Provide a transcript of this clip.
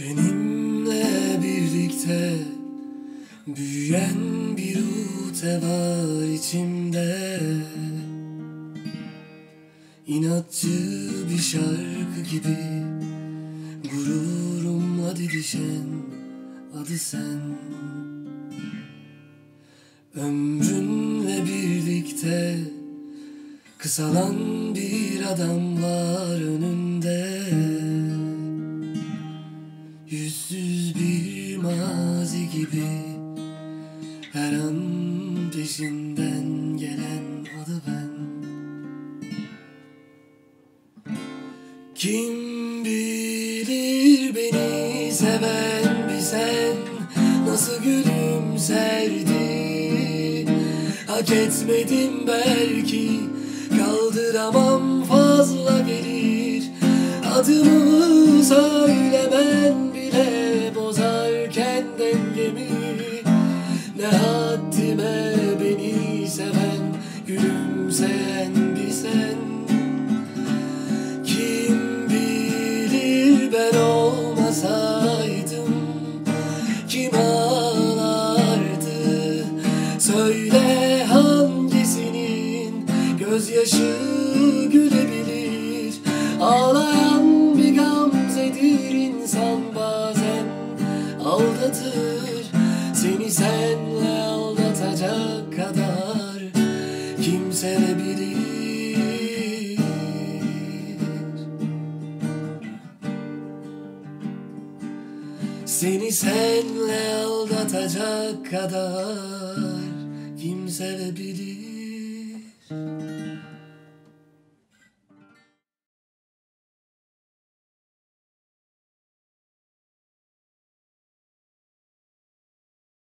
Benimle birlikte büyüyen bir ute var içimde. İnatçı bir şarkı gibi Gururumla didişen adı sen. Ömrünle birlikte Kısalan bir adam var önünde Yüzsüz bir mazi gibi Her an peşinden gelen adı ben. Kim bilir beni seven bir sen Nasıl gülümserdi? Hak etmedim belki Kaldıramam fazla gelir. Adımı söylemen dengemi Ne haddime beni seven Gülümseyen bir sen. Kim bilir ben olmasaydım Kim ağlardı? Söyle hangisinin Gözyaşı gülebilir Aldatır Seni senle aldatacak kadar Kim sevebilir Seni senle aldatacak kadar kim sevebilir?